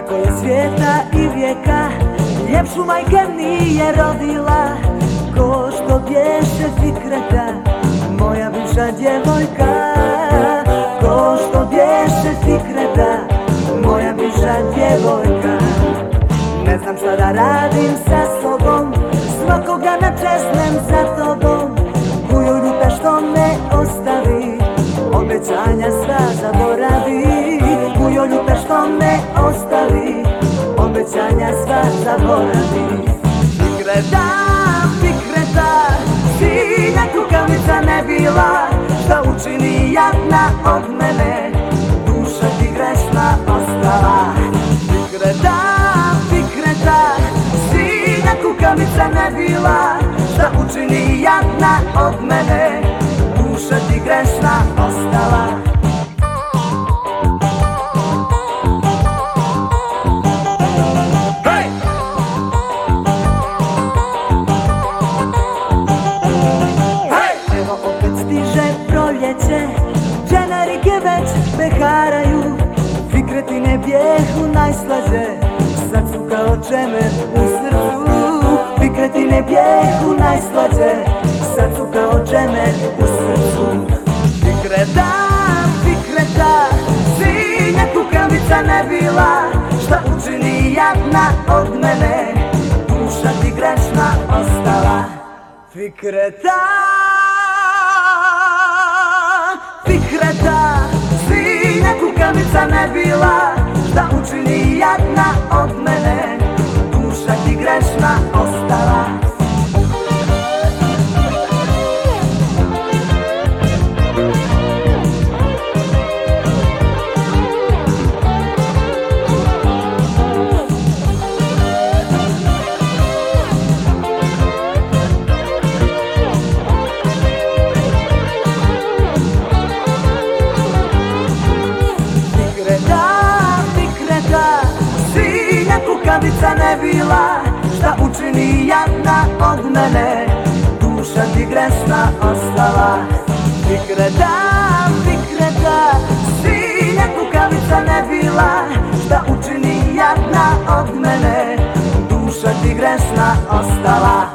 Kako je svijeta i vijeka Ljepšu majke nije rodila. Ko što bješe fikreta Moja bivša djevojka. Ko što bješe fikreta Moja bivša djevojka. Ne znam šta da radim sa sobom Svakoga načesnem za tobom. Kuju ljuta što me ostavi Obećanja sva zaboravi. Kujo ljuta što me ostavi Obećanja sva zaboravi. Fikreta, fikreta Sinja kukavica ne bila Šta učini jadna od mene? Duša ti grešna ostala. Fikreta, fikreta Sinja kukavica ne bila Šta učini jadna od mene? Duša ti grešna ostala beharaju Fikretine bjehu najslađe Sad su u srcu. Fikretine bjehu najslađe Sad su u srcu. Fikreta, fikreta Sinja kukavica ne bila. Šta učini jadna od mene Duša ti grešna ostala. Fikreta Fikreta kukavica kukavica ne bila Šta učini jadna od mene? Duša ti grešna ostala. Fikreta, fikreta Sinja kukavica ne bila Šta učini jadna od mene? Duša ti grešna ostala